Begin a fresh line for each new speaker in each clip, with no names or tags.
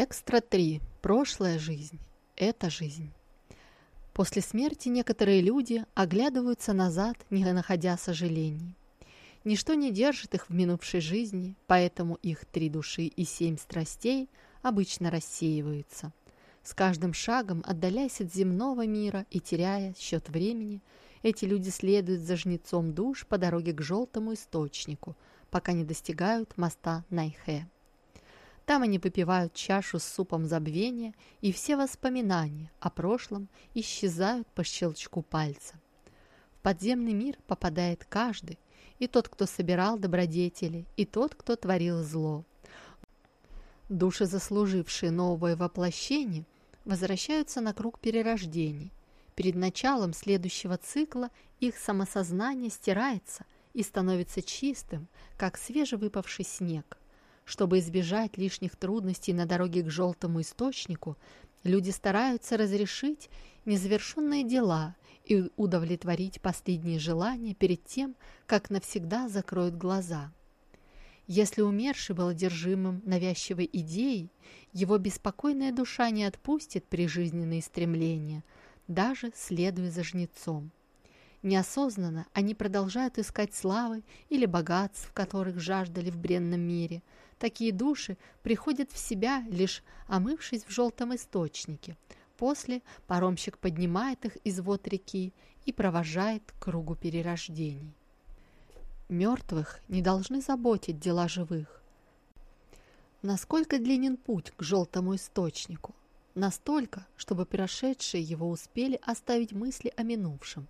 Экстра 3. Прошлая жизнь. Это жизнь. После смерти некоторые люди оглядываются назад, не находя сожалений. Ничто не держит их в минувшей жизни, поэтому их три души и семь страстей обычно рассеиваются. С каждым шагом, отдаляясь от земного мира и теряя счет времени, эти люди следуют за жнецом душ по дороге к желтому источнику, пока не достигают моста Найхе. Там они попивают чашу с супом забвения, и все воспоминания о прошлом исчезают по щелчку пальца. В подземный мир попадает каждый, и тот, кто собирал добродетели, и тот, кто творил зло. Души, заслужившие новое воплощение, возвращаются на круг перерождений. Перед началом следующего цикла их самосознание стирается и становится чистым, как свежевыпавший снег. Чтобы избежать лишних трудностей на дороге к желтому источнику, люди стараются разрешить незавершенные дела и удовлетворить последние желания перед тем, как навсегда закроют глаза. Если умерший был одержимым навязчивой идеей, его беспокойная душа не отпустит прижизненные стремления, даже следуя за жнецом. Неосознанно они продолжают искать славы или богатств, которых жаждали в бренном мире – Такие души приходят в себя, лишь омывшись в желтом источнике. После паромщик поднимает их из вод реки и провожает к кругу перерождений. Мертвых не должны заботить дела живых. Насколько длинен путь к желтому источнику? Настолько, чтобы прошедшие его успели оставить мысли о минувшем.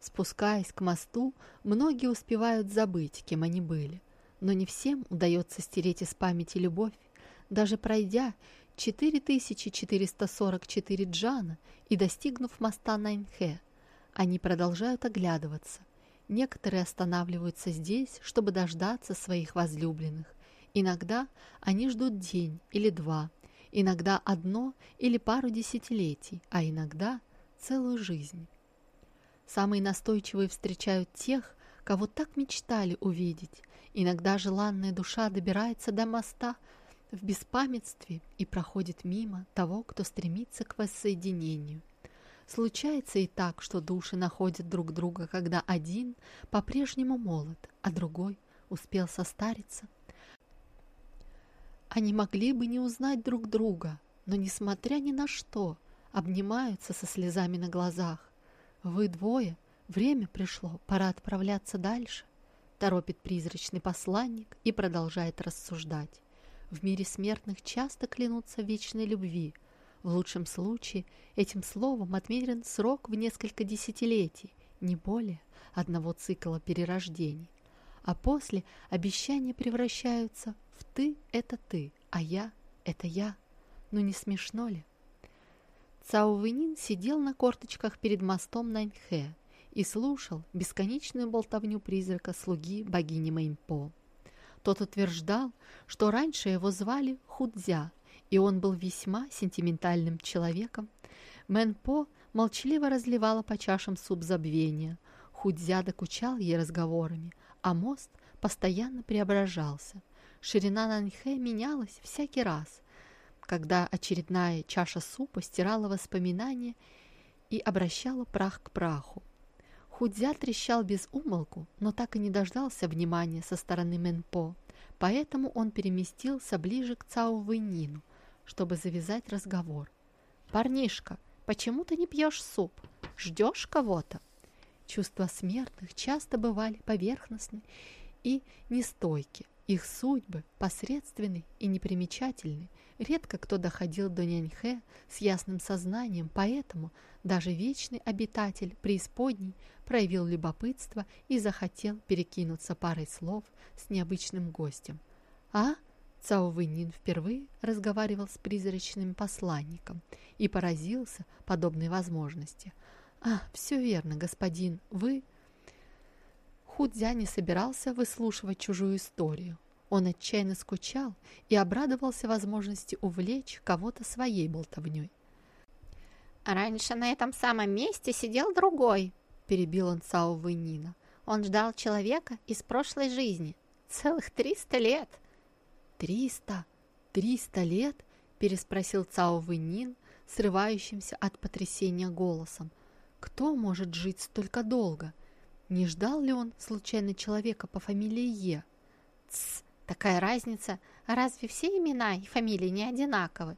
Спускаясь к мосту, многие успевают забыть, кем они были. Но не всем удается стереть из памяти любовь. Даже пройдя 4444 джана и достигнув моста Найнхе, они продолжают оглядываться. Некоторые останавливаются здесь, чтобы дождаться своих возлюбленных. Иногда они ждут день или два, иногда одно или пару десятилетий, а иногда целую жизнь. Самые настойчивые встречают тех, кого так мечтали увидеть, Иногда желанная душа добирается до моста в беспамятстве и проходит мимо того, кто стремится к воссоединению. Случается и так, что души находят друг друга, когда один по-прежнему молод, а другой успел состариться. Они могли бы не узнать друг друга, но, несмотря ни на что, обнимаются со слезами на глазах. Вы двое, время пришло, пора отправляться дальше торопит призрачный посланник и продолжает рассуждать. В мире смертных часто клянутся вечной любви. В лучшем случае этим словом отмерен срок в несколько десятилетий, не более одного цикла перерождений. А после обещания превращаются в «ты – это ты, а я – это я». Ну не смешно ли? Цао Вэнин сидел на корточках перед мостом Наньхэ, и слушал бесконечную болтовню призрака слуги богини Мэймпо. Тот утверждал, что раньше его звали Худзя, и он был весьма сентиментальным человеком. Мэнпо молчаливо разливала по чашам суп забвения. Худзя докучал ей разговорами, а мост постоянно преображался. Ширина Нанхэ менялась всякий раз, когда очередная чаша супа стирала воспоминания и обращала прах к праху. Худзя трещал без умолку, но так и не дождался внимания со стороны Мэнпо, поэтому он переместился ближе к Цао Вэнину, чтобы завязать разговор. «Парнишка, почему ты не пьешь суп? Ждешь кого-то?» Чувства смертных часто бывали поверхностны и нестойки. Их судьбы посредственны и непримечательны. Редко кто доходил до Няньхэ с ясным сознанием, поэтому даже вечный обитатель преисподней проявил любопытство и захотел перекинуться парой слов с необычным гостем. А Цао Вэнин впервые разговаривал с призрачным посланником и поразился подобной возможности. «А, все верно, господин, вы...» Худзя не собирался выслушивать чужую историю. Он отчаянно скучал и обрадовался возможности увлечь кого-то своей болтовней.
«Раньше на этом самом месте сидел другой», — перебил он Сао Вэнина. «Он ждал человека из прошлой жизни. Целых триста лет».
«Триста? Триста лет? переспросил Цао Вэнин, срывающимся от потрясения голосом. «Кто может жить столько долго? Не ждал ли он случайно человека по фамилии Е?»
«Тсс, такая разница. Разве все имена и фамилии не одинаковы?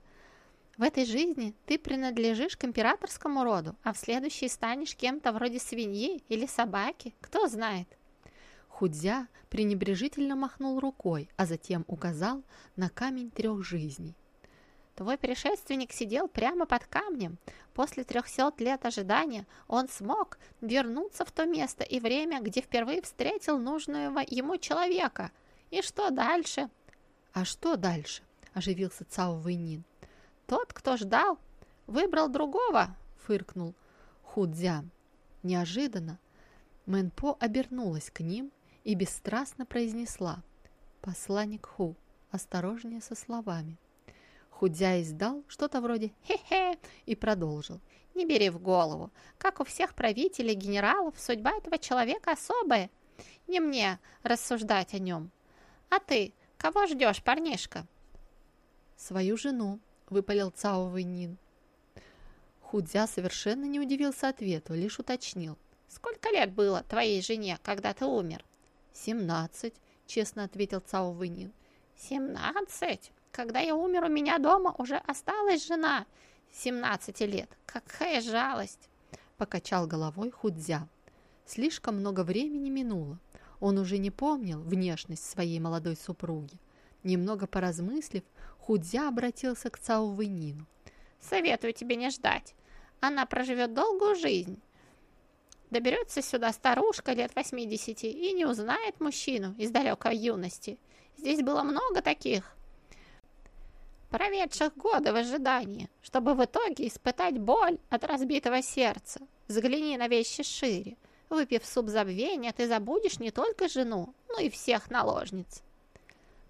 В этой жизни ты принадлежишь к императорскому роду, а в следующей станешь кем-то вроде свиньи или собаки, кто знает.
Худзя пренебрежительно махнул рукой, а затем указал на камень трех жизней.
Твой предшественник сидел прямо под камнем. После трехсот лет ожидания он смог вернуться в то место и время, где впервые встретил нужного ему человека. И что дальше?
А что дальше? Оживился Цао Вэйнин.
Тот, кто ждал, выбрал другого, фыркнул
Худзя. Неожиданно Мэнпо обернулась к ним и бесстрастно произнесла «Посланник Ху, осторожнее со словами». Худзя издал что-то вроде «хе-хе» и продолжил.
«Не бери в голову. Как у всех правителей генералов, судьба этого человека особая. Не мне рассуждать о нем. А ты, кого ждешь, парнишка?»
«Свою жену», — выпалил Цао Вэнин. Худзя совершенно не удивился ответу, лишь уточнил.
«Сколько лет было твоей жене, когда ты умер?»
«Семнадцать», — честно ответил Цао Вэнин.
«Семнадцать? Когда я умер, у меня дома уже осталась жена. Семнадцати лет. Какая жалость!»
Покачал головой Худзя. Слишком много времени минуло. Он уже не помнил внешность своей молодой супруги. Немного поразмыслив, Худзя обратился к Цао Вэнину.
«Советую тебе не ждать. Она проживет долгую жизнь. Доберется сюда старушка лет 80 и не узнает мужчину из далекой юности. Здесь было много таких, проведших годы в ожидании, чтобы в итоге испытать боль от разбитого сердца. Взгляни на вещи шире. Выпив суп забвения, ты забудешь не только жену, но и всех наложниц.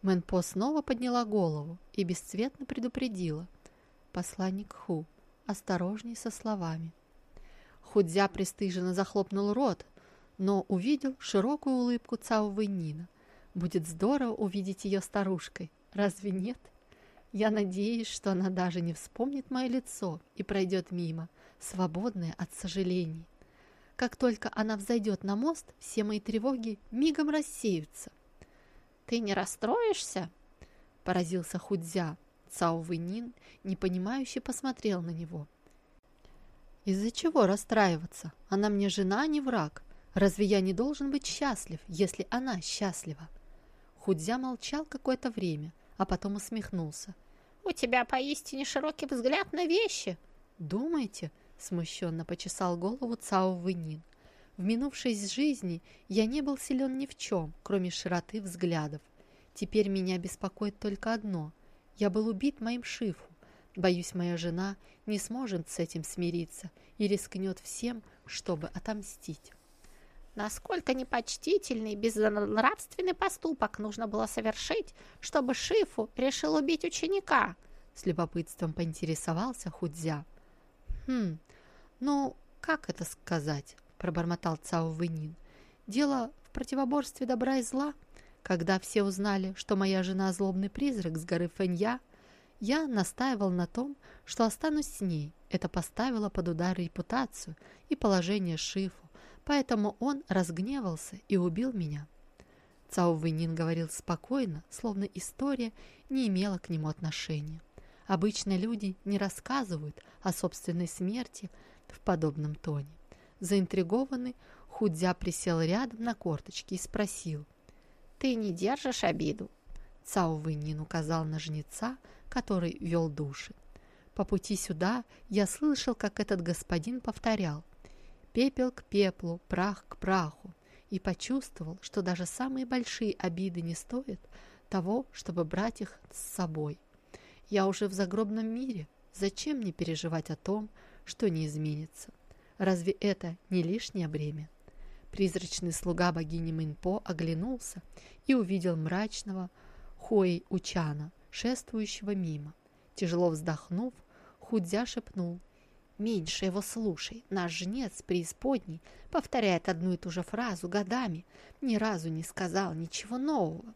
Мэнпо снова подняла голову и бесцветно предупредила. Посланник Ху, осторожней со словами. Худзя пристыженно захлопнул рот, но увидел широкую улыбку Цао Вэньнина. Будет здорово увидеть ее старушкой, разве нет? Я надеюсь, что она даже не вспомнит мое лицо и пройдет мимо, свободная от сожалений. Как только она взойдет на мост, все мои тревоги мигом рассеются.
«Ты не расстроишься?»
– поразился Худзя. Цао Вэнин непонимающе посмотрел на него – из-за чего расстраиваться? Она мне жена, а не враг. Разве я не должен быть счастлив, если она счастлива? Худзя молчал какое-то время, а потом усмехнулся.
«У тебя поистине широкий взгляд на вещи!»
«Думаете?» – смущенно почесал голову Цао Вэнин. «В минувшей жизни я не был силен ни в чем, кроме широты взглядов. Теперь меня беспокоит только одно. Я был убит моим шифу. Боюсь, моя жена не сможет с этим смириться и рискнет всем, чтобы отомстить.
Насколько непочтительный, безнравственный поступок нужно было совершить, чтобы Шифу решил убить ученика?
С любопытством поинтересовался Худзя. Хм, ну, как это сказать? Пробормотал Цао Вэнин. Дело в противоборстве добра и зла. Когда все узнали, что моя жена злобный призрак с горы Фэнья, я настаивал на том, что останусь с ней. Это поставило под удар репутацию и положение Шифу, поэтому он разгневался и убил меня. Цао Вэнин говорил спокойно, словно история не имела к нему отношения. Обычно люди не рассказывают о собственной смерти в подобном тоне. Заинтригованный, Худзя присел рядом на корточки и спросил.
«Ты не держишь обиду?»
Цао Вэнин указал на жнеца, который вел души. По пути сюда я слышал, как этот господин повторял «пепел к пеплу, прах к праху» и почувствовал, что даже самые большие обиды не стоят того, чтобы брать их с собой. Я уже в загробном мире, зачем мне переживать о том, что не изменится? Разве это не лишнее бремя? Призрачный слуга богини Минпо оглянулся и увидел мрачного Хуэй Учана, шествующего мимо. Тяжело вздохнув, Худзя шепнул. «Меньше его слушай. Наш жнец преисподней повторяет одну и ту же фразу годами. Ни разу не сказал ничего нового».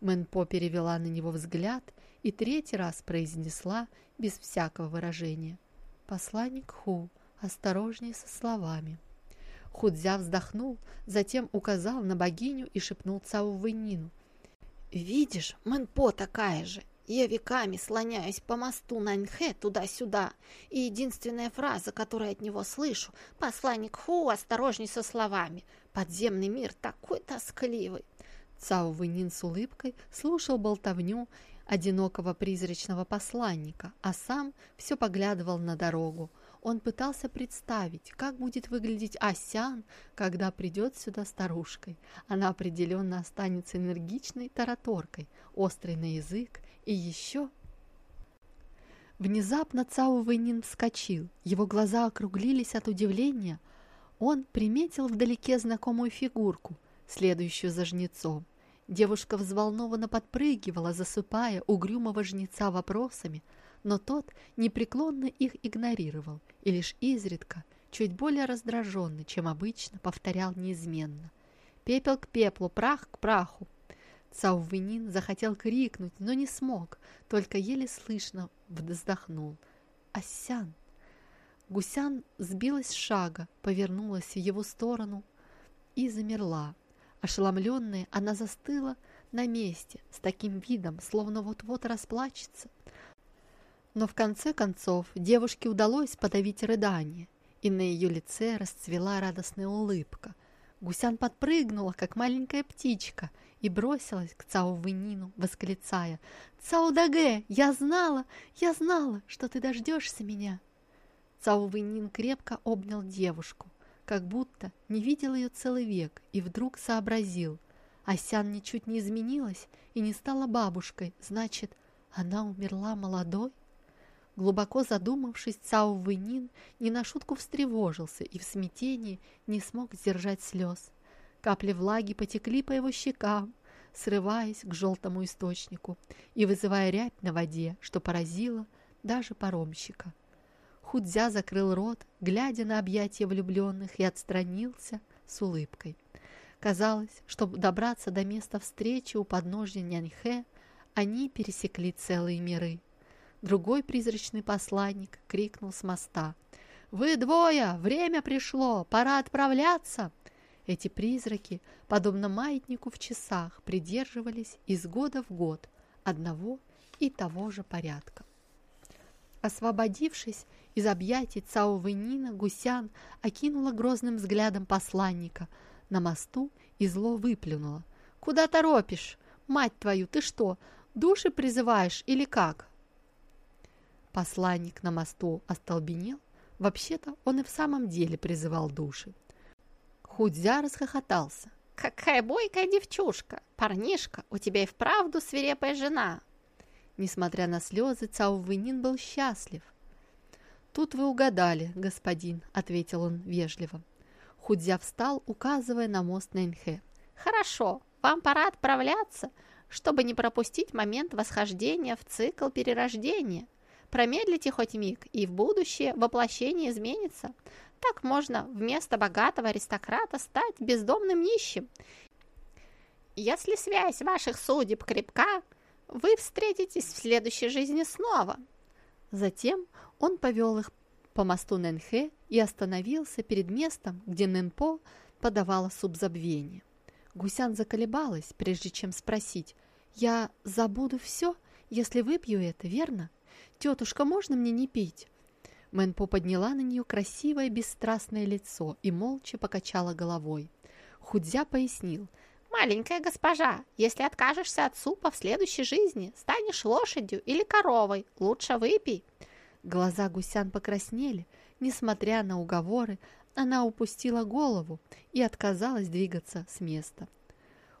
Мэнпо перевела на него взгляд и третий раз произнесла без всякого выражения. «Посланник Ху, осторожней со словами». Худзя вздохнул, затем указал на богиню и шепнул Цао Вэнину.
«Видишь, Мэнпо такая же. Я веками слоняюсь по мосту Наньхэ туда-сюда, и единственная фраза, которую от него слышу, «Посланник Ху, осторожней со словами». Подземный мир такой тоскливый.
Цао Вэнин с улыбкой слушал болтовню одинокого призрачного посланника, а сам все поглядывал на дорогу. Он пытался представить, как будет выглядеть Асян, когда придет сюда старушкой. Она определенно останется энергичной тараторкой, острой на язык и еще... Внезапно Цао Вэнин вскочил, его глаза округлились от удивления. Он приметил вдалеке знакомую фигурку, следующую за жнецом. Девушка взволнованно подпрыгивала, засыпая угрюмого жнеца вопросами, но тот непреклонно их игнорировал и лишь изредка, чуть более раздраженный, чем обычно, повторял неизменно. «Пепел к пеплу, прах к праху». Цаувынин захотел крикнуть, но не смог, только еле слышно вздохнул. «Асян!» Гусян сбилась с шага, повернулась в его сторону и замерла, Ошеломленная, она застыла на месте с таким видом, словно вот-вот расплачется. Но в конце концов девушке удалось подавить рыдание, и на ее лице расцвела радостная улыбка. Гусян подпрыгнула, как маленькая птичка, и бросилась к Цао Вэнину, восклицая «Цао Даге, я знала, я знала, что ты дождешься меня!» Цао Вэнин крепко обнял девушку как будто не видел ее целый век и вдруг сообразил. Асян ничуть не изменилась и не стала бабушкой, значит, она умерла молодой? Глубоко задумавшись, Цао Вэнин не на шутку встревожился и в смятении не смог сдержать слез. Капли влаги потекли по его щекам, срываясь к желтому источнику и вызывая рябь на воде, что поразило даже паромщика. Худзя закрыл рот, глядя на объятия влюбленных, и отстранился с улыбкой. Казалось, чтобы добраться до места встречи у подножья Няньхэ, они пересекли целые миры. Другой призрачный посланник крикнул с моста. «Вы двое! Время пришло! Пора отправляться!» Эти призраки, подобно маятнику в часах, придерживались из года в год одного и того же порядка. Освободившись из объятий Цао Вэнина, Гусян окинула грозным взглядом посланника на мосту и зло выплюнула. «Куда торопишь? Мать твою, ты что, души призываешь или как?» Посланник на мосту остолбенел. Вообще-то он и в самом деле призывал души. Худзя расхохотался.
«Какая бойкая девчушка! Парнишка, у тебя и вправду свирепая жена!»
Несмотря на слезы, Цао Вэнин был счастлив. «Тут вы угадали, господин», — ответил он вежливо. Худзя встал, указывая на мост Нэнхэ.
«Хорошо, вам пора отправляться, чтобы не пропустить момент восхождения в цикл перерождения. Промедлите хоть миг, и в будущее воплощение изменится. Так можно вместо богатого аристократа стать бездомным нищим. Если связь ваших судеб крепка, вы встретитесь в следующей жизни снова».
Затем он повел их по мосту Нэнхэ и остановился перед местом, где Нэнпо подавала субзабвение. Гусян заколебалась, прежде чем спросить, «Я забуду все, если выпью это, верно? Тетушка, можно мне не пить?» Мэнпо подняла на нее красивое бесстрастное лицо и молча покачала головой. Худзя пояснил,
«Маленькая госпожа, если откажешься от супа в следующей жизни, станешь лошадью или коровой, лучше выпей».
Глаза гусян покраснели. Несмотря на уговоры, она упустила голову и отказалась двигаться с места.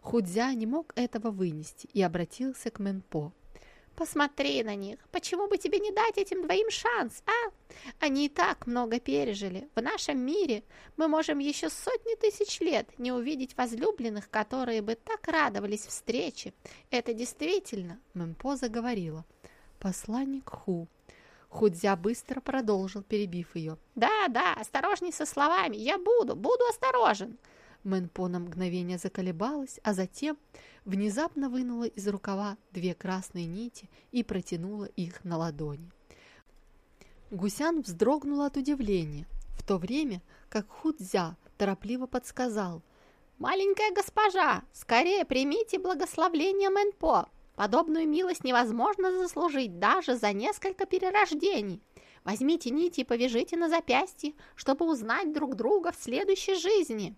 Худзя не мог этого вынести и обратился к Мэнпо.
Посмотри на них. Почему бы тебе не дать этим двоим шанс, а? Они и так много пережили. В нашем мире мы можем еще сотни тысяч лет не увидеть возлюбленных, которые бы так радовались встрече. Это действительно,
Мэмпо заговорила. Посланник Ху. Худзя быстро продолжил, перебив ее.
«Да, да, осторожней со словами. Я буду, буду осторожен».
Мэнпо на мгновение заколебалась, а затем внезапно вынула из рукава две красные нити и протянула их на ладони. Гусян вздрогнула от удивления, в то время как Худзя торопливо подсказал.
«Маленькая госпожа, скорее примите благословление Мэнпо. Подобную милость невозможно заслужить даже за несколько перерождений. Возьмите нити и повяжите на запястье, чтобы узнать друг друга в следующей жизни».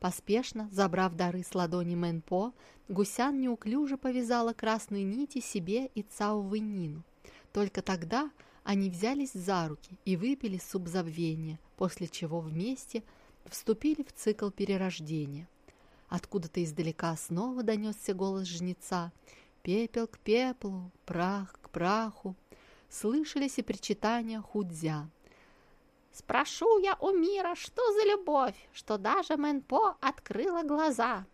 Поспешно, забрав дары с ладони Мэнпо, Гусян неуклюже повязала красные нити себе и Цао Вэнину. Только тогда они взялись за руки и выпили суп забвения, после чего вместе вступили в цикл перерождения. Откуда-то издалека снова донесся голос жнеца. Пепел к пеплу, прах к праху. Слышались и причитания худзя.
«Спрошу я у мира, что за любовь, что даже Мэнпо открыла глаза!»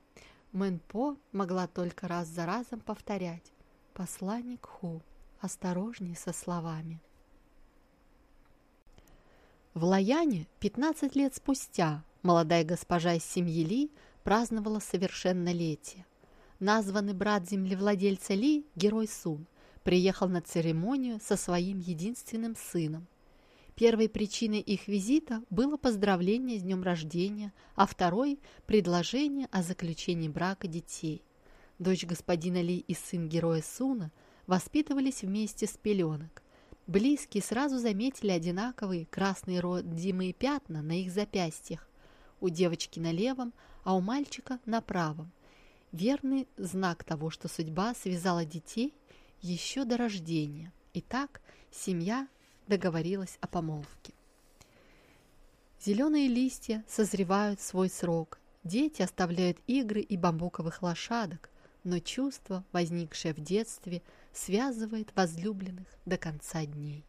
Мэнпо могла только раз за разом повторять. «Посланник Ху, осторожней со словами!» В Лаяне 15 лет спустя молодая госпожа из семьи Ли праздновала совершеннолетие. Названный брат землевладельца Ли, герой Сун, приехал на церемонию со своим единственным сыном. Первой причиной их визита было поздравление с днем рождения, а второй – предложение о заключении брака детей. Дочь господина Ли и сын героя Суна воспитывались вместе с пеленок. Близкие сразу заметили одинаковые красные родимые пятна на их запястьях. У девочки на левом, а у мальчика на правом. Верный знак того, что судьба связала детей еще до рождения. Итак, семья договорилась о помолвке. Зеленые листья созревают свой срок, дети оставляют игры и бамбуковых лошадок, но чувство, возникшее в детстве, связывает возлюбленных до конца дней.